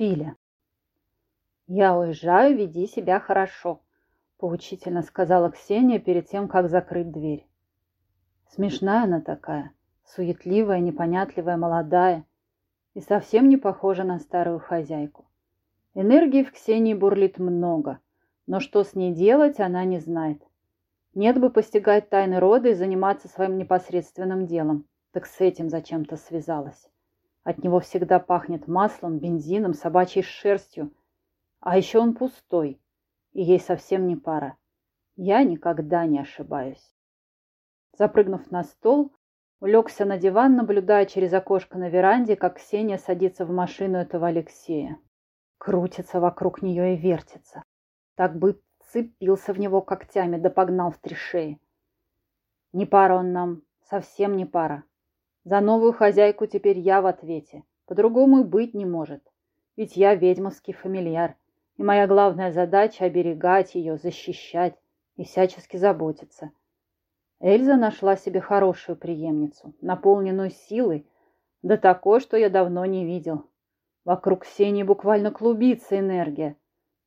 Филя. «Я уезжаю, веди себя хорошо», – поучительно сказала Ксения перед тем, как закрыть дверь. Смешная она такая, суетливая, непонятливая, молодая и совсем не похожа на старую хозяйку. Энергии в Ксении бурлит много, но что с ней делать, она не знает. Нет бы постигать тайны рода и заниматься своим непосредственным делом, так с этим зачем-то связалась. От него всегда пахнет маслом, бензином, собачьей шерстью. А еще он пустой, и ей совсем не пара. Я никогда не ошибаюсь. Запрыгнув на стол, улегся на диван, наблюдая через окошко на веранде, как Ксения садится в машину этого Алексея. Крутится вокруг нее и вертится. Так бы цепился в него когтями, да погнал в три шеи. Не пара он нам, совсем не пара. За новую хозяйку теперь я в ответе. По-другому и быть не может. Ведь я ведьмовский фамильяр, и моя главная задача — оберегать ее, защищать и всячески заботиться. Эльза нашла себе хорошую преемницу, наполненную силой, да такой, что я давно не видел. Вокруг Ксении буквально клубится энергия.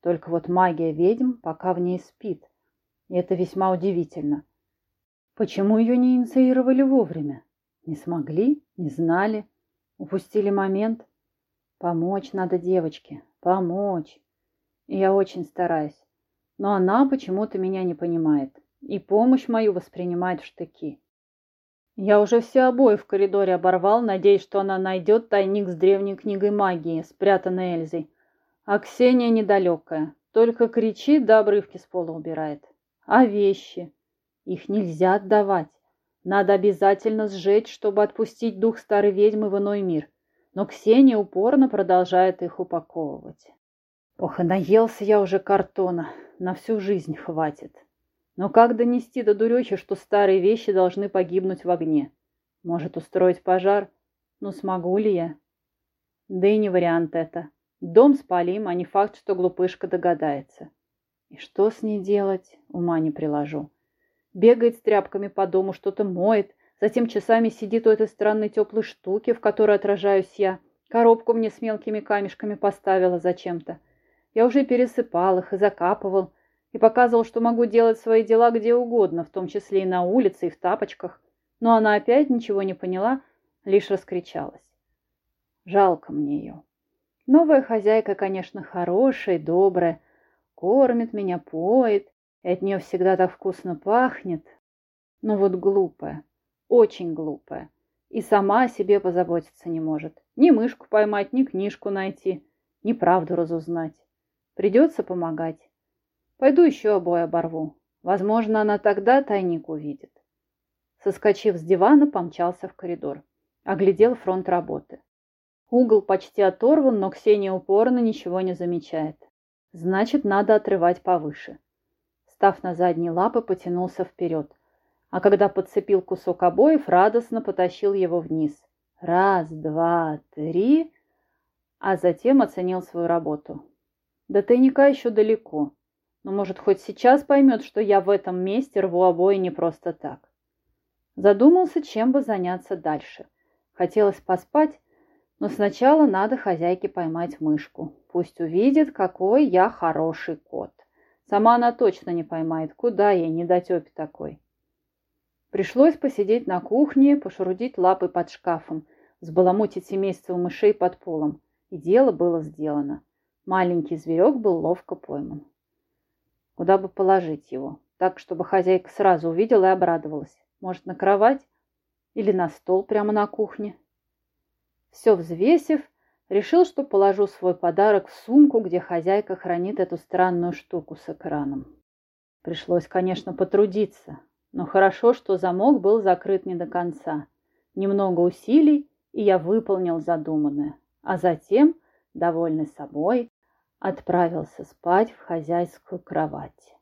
Только вот магия ведьм пока в ней спит. И это весьма удивительно. Почему ее не инициировали вовремя? Не смогли, не знали, упустили момент. Помочь надо девочке, помочь. И я очень стараюсь. Но она почему-то меня не понимает. И помощь мою воспринимает в штыки. Я уже все обои в коридоре оборвал, надеясь, что она найдет тайник с древней книгой магии, спрятанной Эльзой. А Ксения недалекая, только кричит да обрывки с пола убирает. А вещи? Их нельзя отдавать. Надо обязательно сжечь, чтобы отпустить дух старой ведьмы в иной мир. Но Ксения упорно продолжает их упаковывать. Ох, наелся я уже картона. На всю жизнь хватит. Но как донести до дурехи, что старые вещи должны погибнуть в огне? Может, устроить пожар? Ну, смогу ли я? Да и не вариант это. Дом спалим, а не факт, что глупышка догадается. И что с ней делать, ума не приложу. Бегает с тряпками по дому, что-то моет, затем часами сидит у этой странной теплой штуки, в которой отражаюсь я. Коробку мне с мелкими камешками поставила зачем-то. Я уже пересыпал их и закапывал, и показывал, что могу делать свои дела где угодно, в том числе и на улице, и в тапочках. Но она опять ничего не поняла, лишь раскричалась. Жалко мне ее. Новая хозяйка, конечно, хорошая, добрая, кормит меня, поет, и от нее всегда так вкусно пахнет. Но вот глупая, очень глупая. И сама о себе позаботиться не может. Ни мышку поймать, ни книжку найти, ни правду разузнать. Придется помогать. Пойду еще обои оборву. Возможно, она тогда тайник увидит. Соскочив с дивана, помчался в коридор. Оглядел фронт работы. Угол почти оторван, но Ксения упорно ничего не замечает. Значит, надо отрывать повыше. Став на задние лапы, потянулся вперед. А когда подцепил кусок обоев, радостно потащил его вниз. Раз, два, три. А затем оценил свою работу. До тайника еще далеко. Но, может, хоть сейчас поймет, что я в этом месте рву обои не просто так. Задумался, чем бы заняться дальше. Хотелось поспать, но сначала надо хозяйке поймать мышку. Пусть увидит, какой я хороший кот. Сама она точно не поймает, куда ей недотепе такой. Пришлось посидеть на кухне, пошурудить лапы под шкафом, сбаламутить семейство мышей под полом. И дело было сделано. Маленький зверек был ловко пойман. Куда бы положить его? Так, чтобы хозяйка сразу увидела и обрадовалась. Может, на кровать? Или на стол прямо на кухне? Все взвесив, Решил, что положу свой подарок в сумку, где хозяйка хранит эту странную штуку с экраном. Пришлось, конечно, потрудиться, но хорошо, что замок был закрыт не до конца. Немного усилий, и я выполнил задуманное, а затем, довольный собой, отправился спать в хозяйскую кровать.